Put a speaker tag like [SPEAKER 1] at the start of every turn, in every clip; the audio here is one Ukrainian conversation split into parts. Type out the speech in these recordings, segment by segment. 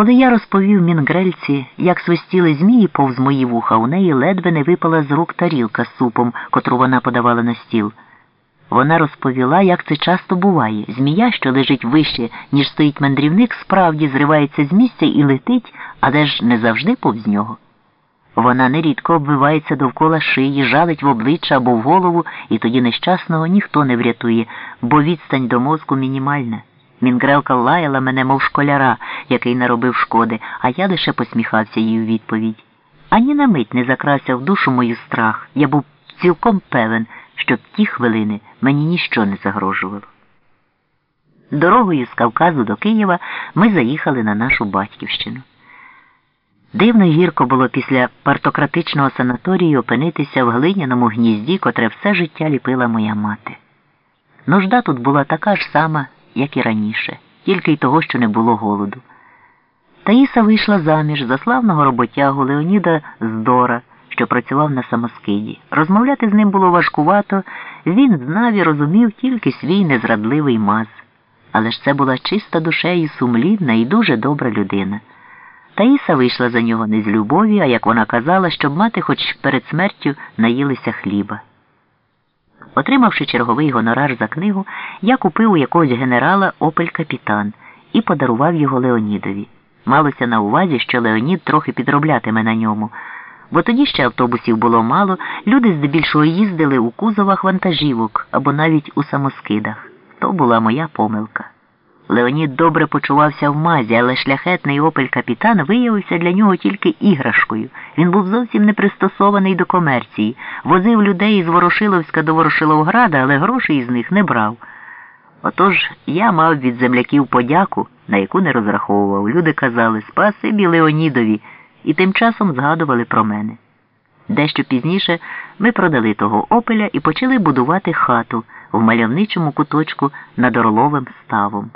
[SPEAKER 1] Коли я розповів мінгрельці, як свистіли змії повз мої вуха, у неї ледве не випала з рук тарілка з супом, котру вона подавала на стіл. Вона розповіла, як це часто буває. Змія, що лежить вище, ніж стоїть мандрівник, справді зривається з місця і летить, але ж не завжди повз нього. Вона нерідко обвивається довкола шиї, жалить в обличчя або в голову, і тоді нещасного ніхто не врятує, бо відстань до мозку мінімальна. Мінгрелка лаяла мене, мов школяра, який наробив шкоди, а я лише посміхався їй у відповідь. Ані на мить не закрався в душу мою страх. Я був цілком певен, що в ті хвилини мені ніщо не загрожувало. Дорогою з Кавказу до Києва ми заїхали на нашу батьківщину. Дивно гірко було після партократичного санаторію опинитися в глиняному гнізді, котре все життя ліпила моя мати. Нужда тут була така ж сама, як і раніше, тільки й того, що не було голоду. Таїса вийшла заміж за славного роботягу Леоніда Здора, що працював на самоскиді. Розмовляти з ним було важкувато, він знав і розумів тільки свій незрадливий маз. Але ж це була чиста душею сумлінна і дуже добра людина. Таїса вийшла за нього не з любові, а як вона казала, щоб мати хоч перед смертю наїлися хліба. Отримавши черговий гонорар за книгу, я купив у якогось генерала Опель Капітан і подарував його Леонідові. Малося на увазі, що Леонід трохи підроблятиме на ньому, бо тоді ще автобусів було мало, люди здебільшого їздили у кузовах вантажівок або навіть у самоскидах. То була моя помилка. Леонід добре почувався в мазі, але шляхетний опель капітан виявився для нього тільки іграшкою. Він був зовсім не пристосований до комерції, возив людей із Ворошиловська до Ворошиловграда, але грошей із них не брав. Отож я мав від земляків подяку, на яку не розраховував. Люди казали Спасибі Леонідові, і тим часом згадували про мене. Дещо пізніше ми продали того опеля і почали будувати хату в мальовничому куточку над Орловим ставом.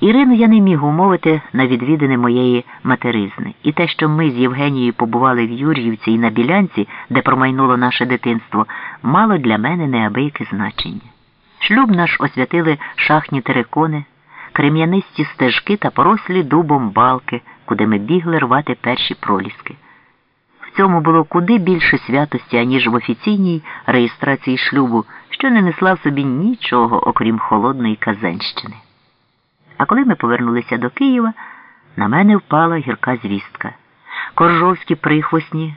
[SPEAKER 1] Ірину я не міг умовити на відвідини моєї материзни, і те, що ми з Євгенією побували в Юр'ївці і на Білянці, де промайнуло наше дитинство, мало для мене неабияке значення. Шлюб наш освятили шахні терекони, крем'янисті стежки та порослі дубом балки, куди ми бігли рвати перші проліски. В цьому було куди більше святості, аніж в офіційній реєстрації шлюбу, що не несла в собі нічого, окрім холодної казенщини. А коли ми повернулися до Києва, на мене впала гірка звістка. Коржовські прихвостні,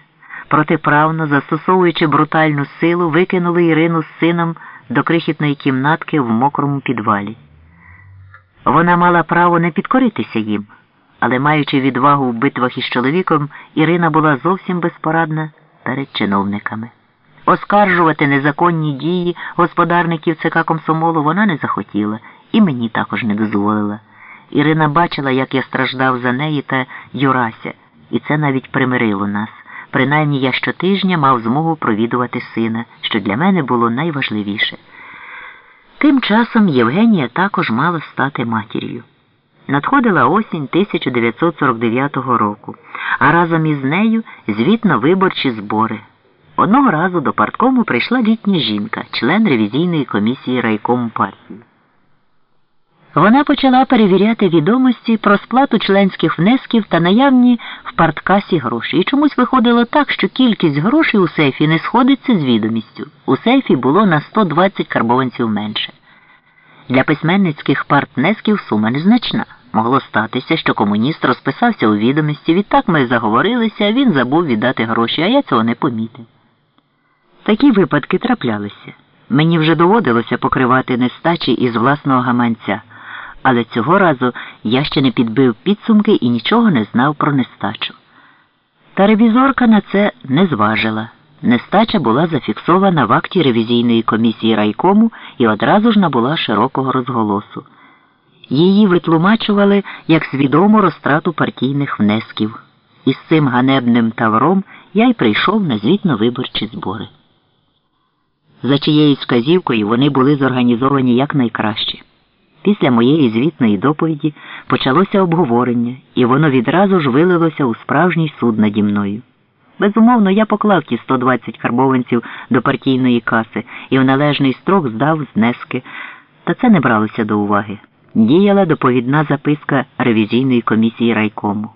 [SPEAKER 1] протиправно застосовуючи брутальну силу, викинули Ірину з сином до крихітної кімнатки в мокрому підвалі. Вона мала право не підкоритися їм, але, маючи відвагу в битвах із чоловіком, Ірина була зовсім безпорадна перед чиновниками. Оскаржувати незаконні дії господарників ЦК комсомолу вона не захотіла і мені також не дозволила. Ірина бачила, як я страждав за неї та Юрася, і це навіть примирило нас. Принаймні я щотижня мав змогу провідувати сина, що для мене було найважливіше. Тим часом Євгенія також мала стати матір'ю. Надходила осінь 1949 року, а разом із нею звітно-виборчі збори. Одного разу до парткому прийшла літня жінка, член ревізійної комісії райкому партії. Вона почала перевіряти відомості про сплату членських внесків та наявні в парткасі гроші. І чомусь виходило так, що кількість грошей у сейфі не сходиться з відомістю. У сейфі було на 120 карбованців менше. Для письменницьких партнесків сума незначна. Могло статися, що комуніст розписався у відомості, відтак ми заговорилися, він забув віддати гроші, а я цього не помітив. Такі випадки траплялися. Мені вже доводилося покривати нестачі із власного гаманця але цього разу я ще не підбив підсумки і нічого не знав про нестачу. Та ревізорка на це не зважила. Нестача була зафіксована в акті ревізійної комісії райкому і одразу ж набула широкого розголосу. Її витлумачували як свідому розтрату партійних внесків. І з цим ганебним тавром я й прийшов на звітно-виборчі збори. За чиєюсь вказівкою вони були зорганізовані якнайкраще. Після моєї звітної доповіді почалося обговорення, і воно відразу ж вилилося у справжній суд наді мною. Безумовно, я поклав ті 120 карбованців до партійної каси і в належний строк здав знески, та це не бралося до уваги. діяла доповідна записка ревізійної комісії райкому.